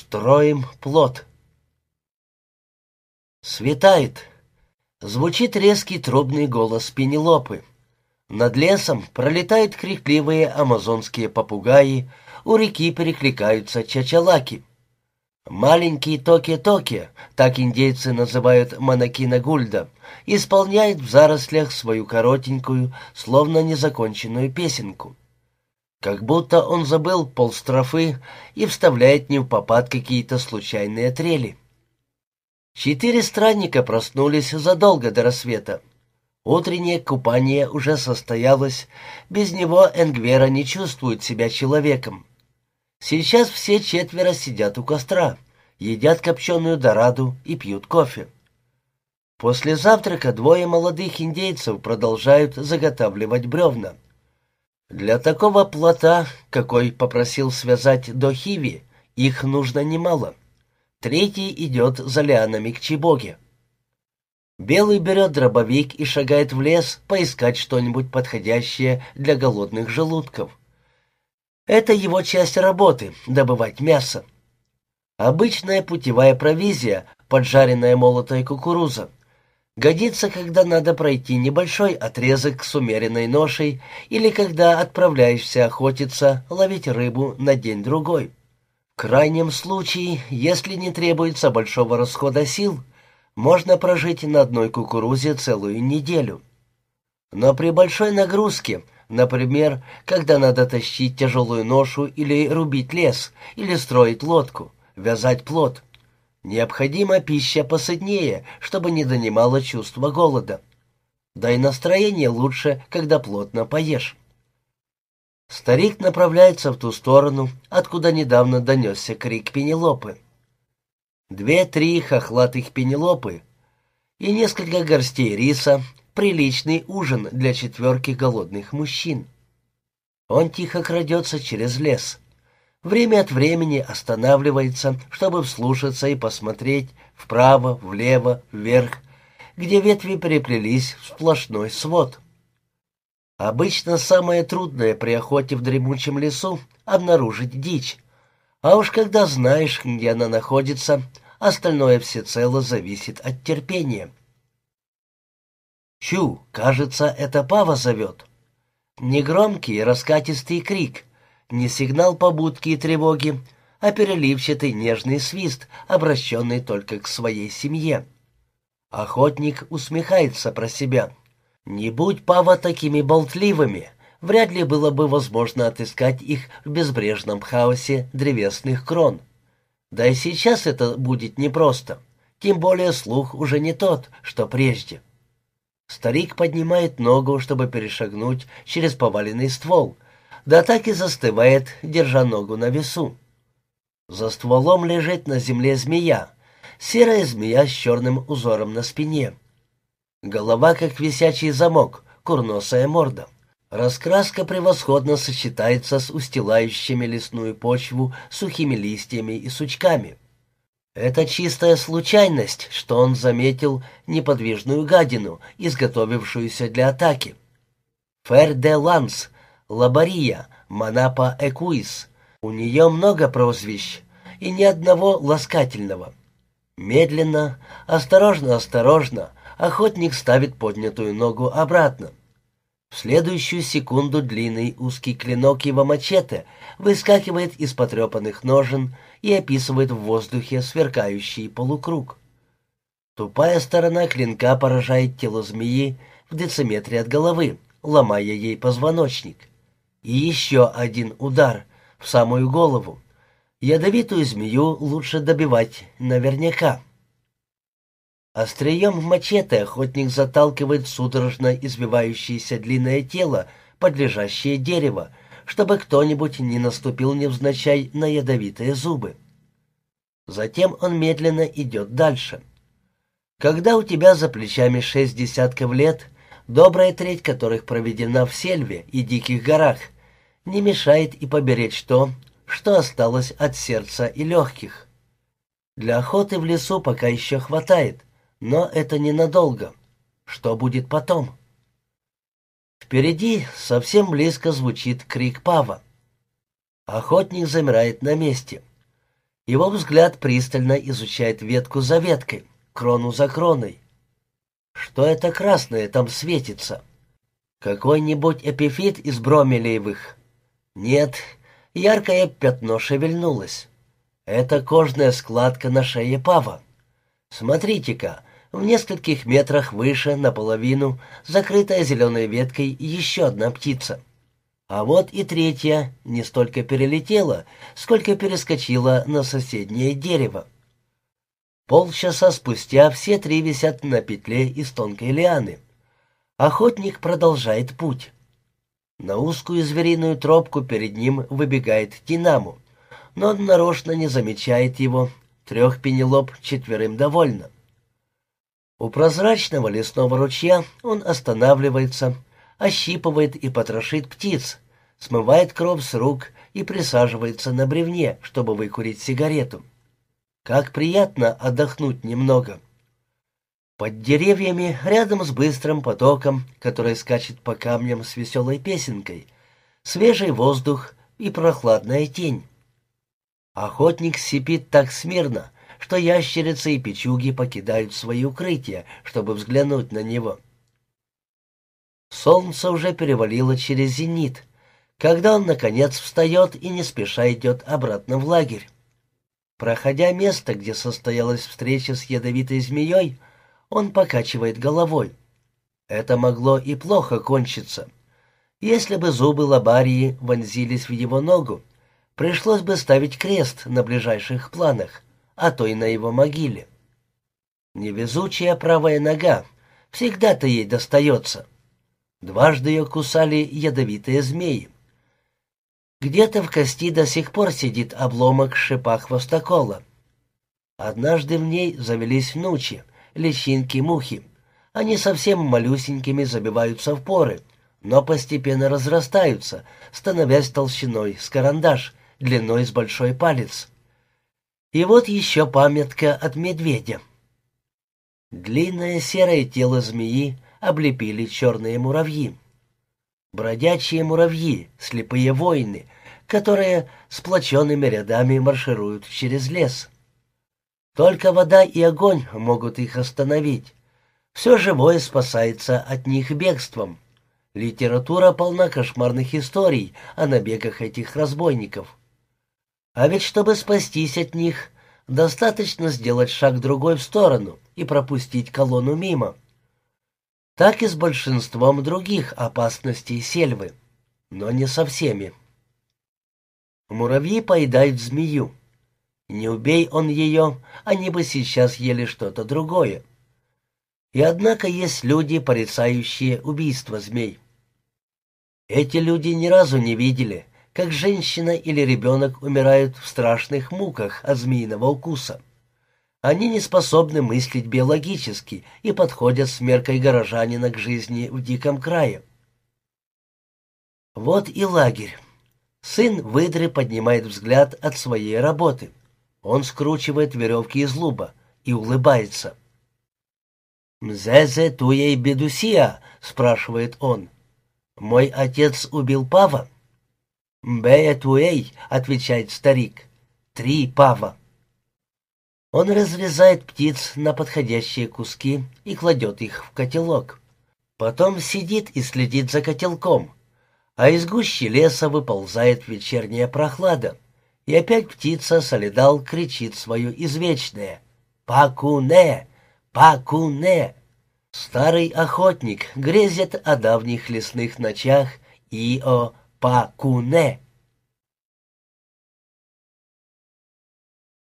Строим плод. Светает. Звучит резкий трубный голос Пенелопы. Над лесом пролетают крикливые амазонские попугаи, у реки перекликаются чачалаки. Маленький Токи-Токи, так индейцы называют Манакина Гульда, исполняет в зарослях свою коротенькую, словно незаконченную песенку. Как будто он забыл полстрофы и вставляет не в попад какие-то случайные трели. Четыре странника проснулись задолго до рассвета. Утреннее купание уже состоялось, без него Энгвера не чувствует себя человеком. Сейчас все четверо сидят у костра, едят копченую дораду и пьют кофе. После завтрака двое молодых индейцев продолжают заготавливать бревна. Для такого плота, какой попросил связать до Хиви, их нужно немало. Третий идет за лианами к Чебоге. Белый берет дробовик и шагает в лес поискать что-нибудь подходящее для голодных желудков. Это его часть работы — добывать мясо. Обычная путевая провизия, поджаренная молотая кукуруза. Годится, когда надо пройти небольшой отрезок с умеренной ношей или когда отправляешься охотиться, ловить рыбу на день-другой. В крайнем случае, если не требуется большого расхода сил, можно прожить на одной кукурузе целую неделю. Но при большой нагрузке, например, когда надо тащить тяжелую ношу или рубить лес, или строить лодку, вязать плод, необходима пища посытнее, чтобы не донимало чувство голода. Да и настроение лучше, когда плотно поешь. Старик направляется в ту сторону, откуда недавно донесся крик Пенелопы. Две-три хохлатых Пенелопы и несколько горстей риса — приличный ужин для четверки голодных мужчин. Он тихо крадется через лес. Время от времени останавливается, чтобы вслушаться и посмотреть вправо, влево, вверх, где ветви переплелись в сплошной свод. Обычно самое трудное при охоте в дремучем лесу — обнаружить дичь. А уж когда знаешь, где она находится, остальное всецело зависит от терпения. Чу, кажется, это Пава зовет. Негромкий раскатистый крик, не сигнал побудки и тревоги, а переливчатый нежный свист, обращенный только к своей семье. Охотник усмехается про себя — не будь Пава такими болтливыми, вряд ли было бы возможно отыскать их в безбрежном хаосе древесных крон. Да и сейчас это будет непросто, тем более слух уже не тот, что прежде. Старик поднимает ногу, чтобы перешагнуть через поваленный ствол, да так и застывает, держа ногу на весу. За стволом лежит на земле змея, серая змея с черным узором на спине — Голова, как висячий замок, курносая морда. Раскраска превосходно сочетается с устилающими лесную почву сухими листьями и сучками. Это чистая случайность, что он заметил неподвижную гадину, изготовившуюся для атаки. Фер де Ланс, Лабария, Манапа Экуис. У нее много прозвищ и ни одного ласкательного. Медленно, осторожно-осторожно, охотник ставит поднятую ногу обратно. В следующую секунду длинный узкий клинок его мачете выскакивает из потрепанных ножен и описывает в воздухе сверкающий полукруг. Тупая сторона клинка поражает тело змеи в дециметре от головы, ломая ей позвоночник. И еще один удар в самую голову. Ядовитую змею лучше добивать наверняка. Острием мачете охотник заталкивает судорожно извивающееся длинное тело под лежащее дерево, чтобы кто-нибудь не наступил невзначай на ядовитые зубы. Затем он медленно идет дальше. Когда у тебя за плечами шесть десятков лет, добрая треть которых проведена в сельве и диких горах, не мешает и поберечь то, что осталось от сердца и легких. Для охоты в лесу пока еще хватает — но это ненадолго. Что будет потом? Впереди совсем близко звучит крик Пава. Охотник замирает на месте. Его взгляд пристально изучает ветку за веткой, крону за кроной. Что это красное там светится? Какой-нибудь эпифит из бромелеевых? Нет, яркое пятно шевельнулось. Это кожная складка на шее Пава. Смотрите-ка, в нескольких метрах выше, наполовину, закрытая зеленой веткой, еще одна птица. А вот и третья не столько перелетела, сколько перескочила на соседнее дерево. Полчаса спустя все три висят на петле из тонкой лианы. Охотник продолжает путь. На узкую звериную тропку перед ним выбегает Динаму, но он нарочно не замечает его. Трех пенелоп четверым довольно. У прозрачного лесного ручья он останавливается, ощипывает и потрошит птиц, смывает кровь с рук и присаживается на бревне, чтобы выкурить сигарету. Как приятно отдохнуть немного. Под деревьями, рядом с быстрым потоком, который скачет по камням с веселой песенкой, свежий воздух и прохладная тень. Охотник сипит так смирно, что ящерицы и печуги покидают свои укрытия, чтобы взглянуть на него. Солнце уже перевалило через зенит, когда он, наконец, встает и не спеша идет обратно в лагерь. Проходя место, где состоялась встреча с ядовитой змеей, он покачивает головой. Это могло и плохо кончиться. Если бы зубы лабарии вонзились в его ногу, пришлось бы ставить крест на ближайших планах а то и на его могиле. Невезучая правая нога, всегда-то ей достается. Дважды ее кусали ядовитые змеи. Где-то в кости до сих пор сидит обломок шипа хвостокола. Однажды в ней завелись внучи, личинки-мухи. Они совсем малюсенькими забиваются в поры, но постепенно разрастаются, становясь толщиной с карандаш, длиной с большой палец. И вот еще памятка от медведя. Длинное серое тело змеи облепили черные муравьи. Бродячие муравьи, слепые воины, которые сплоченными рядами маршируют через лес. Только вода и огонь могут их остановить. Все живое спасается от них бегством. Литература полна кошмарных историй о набегах этих разбойников. А ведь чтобы спастись от них, достаточно сделать шаг другой в сторону и пропустить колонну мимо. Так и с большинством других опасностей сельвы, но не со всеми. Муравьи поедают змею. Не убей он ее, они бы сейчас ели что-то другое. И однако есть люди, порицающие убийство змей. Эти люди ни разу не видели, как женщина или ребенок умирают в страшных муках от змеиного укуса. Они не способны мыслить биологически и подходят с меркой горожанина к жизни в диком крае. Вот и лагерь. Сын выдры поднимает взгляд от своей работы. Он скручивает веревки из луба и улыбается. «Мзезе туей бедусия?» — спрашивает он. «Мой отец убил Пава?» «Бээтуэй», — отвечает старик, — «три пава». Он разрезает птиц на подходящие куски и кладет их в котелок. Потом сидит и следит за котелком, а из гущи леса выползает вечерняя прохлада, и опять птица Солидал кричит свое извечное «Пакуне! Пакуне!». Старый охотник грезит о давних лесных ночах и о Пакуне.